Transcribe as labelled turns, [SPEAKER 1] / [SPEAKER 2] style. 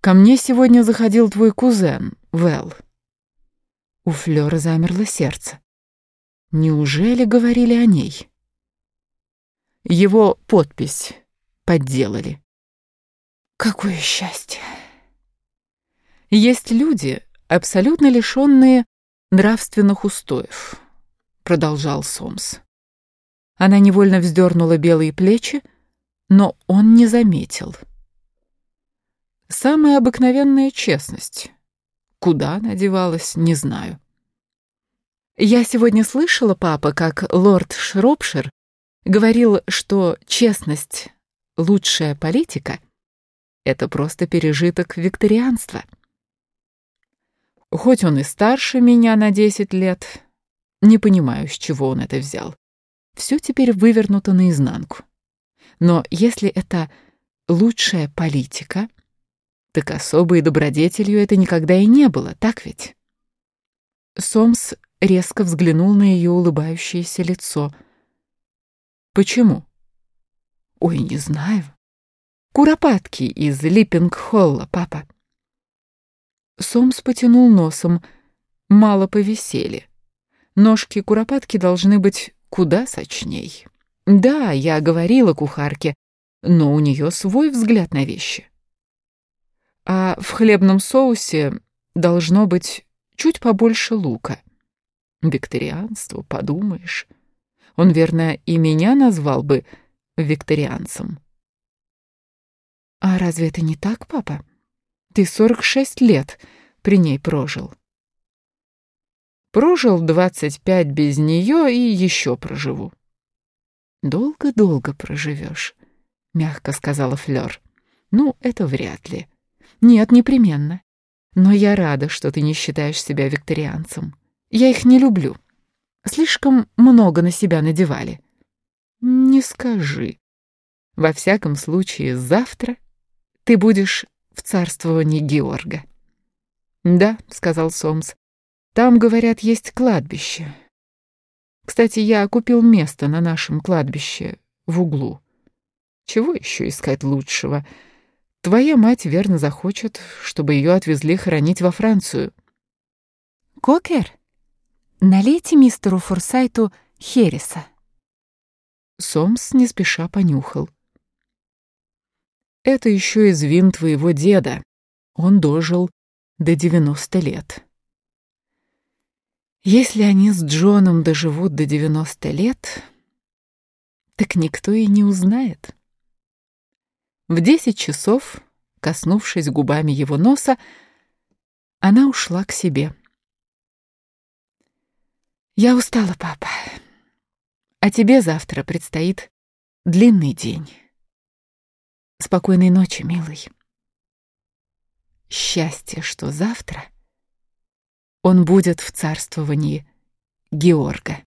[SPEAKER 1] Ко мне сегодня заходил твой кузен, Вэл. У Флёра замерло сердце. Неужели говорили о ней? Его подпись подделали. Какое счастье! Есть люди, абсолютно лишенные нравственных устоев, продолжал Сомс. Она невольно вздернула белые плечи, но он не заметил. Самая обыкновенная честность. Куда она девалась, не знаю. Я сегодня слышала, папа, как лорд Шропшир говорил, что честность — лучшая политика — это просто пережиток викторианства. Хоть он и старше меня на десять лет, не понимаю, с чего он это взял. Все теперь вывернуто наизнанку. Но если это лучшая политика, так особой добродетелью это никогда и не было, так ведь? Сомс резко взглянул на ее улыбающееся лицо. «Почему?» «Ой, не знаю. Куропатки из Липпинг-Холла, папа». Сомс потянул носом. Мало повесели. Ножки куропатки должны быть куда сочней. Да, я говорила кухарке, но у нее свой взгляд на вещи. В хлебном соусе должно быть чуть побольше лука. Викторианство, подумаешь. Он, верно, и меня назвал бы викторианцем. А разве это не так, папа? Ты сорок шесть лет при ней прожил. Прожил двадцать пять без нее и еще проживу. Долго-долго проживешь, мягко сказала Флёр. Ну, это вряд ли. Нет, непременно. Но я рада, что ты не считаешь себя викторианцем. Я их не люблю. Слишком много на себя надевали. Не скажи. Во всяком случае, завтра ты будешь в царствовании Георга. Да, сказал Сомс. Там, говорят, есть кладбище. Кстати, я купил место на нашем кладбище в углу. Чего еще искать лучшего? Твоя мать верно захочет, чтобы ее отвезли хоронить во Францию.
[SPEAKER 2] Кокер, налейте мистеру Форсайту Хереса.
[SPEAKER 1] Сомс не спеша понюхал. Это еще из вин твоего деда. Он дожил до девяносто лет. Если они с Джоном доживут до девяносто лет, так никто и не узнает. В десять часов, коснувшись губами его носа, она ушла к себе. «Я устала, папа. А тебе завтра предстоит длинный день. Спокойной ночи, милый. Счастье, что завтра он будет в царствовании Георга».